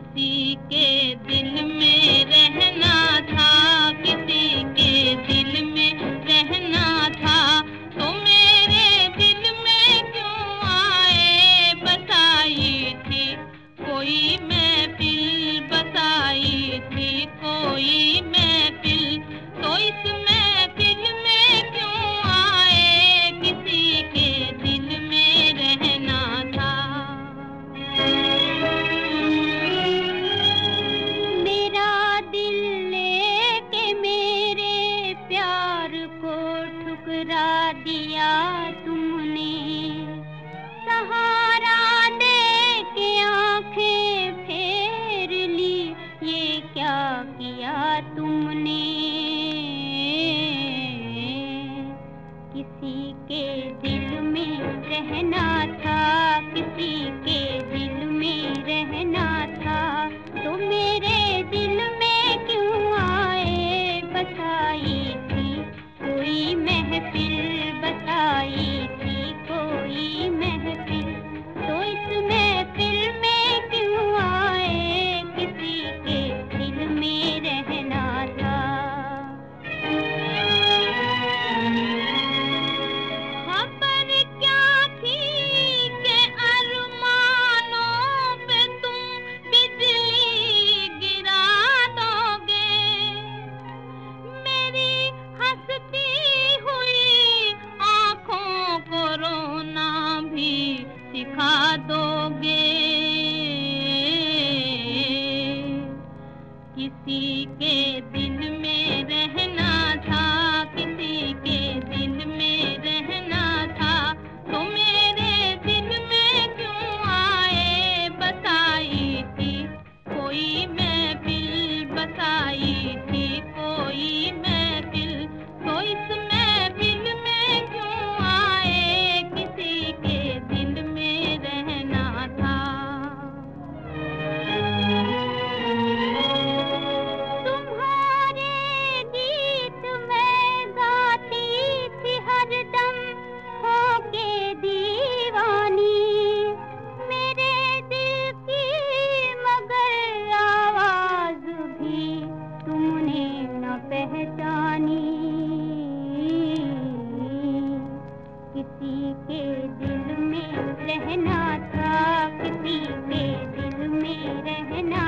किसी के दिल में रहना ठुकरा दिया तुमने। सहारा दे के आँखें फेर ली। ये क्या किया तुमने? किसी के दिल में रहना किसी के दिल में रहना था किसी के दिल में रहना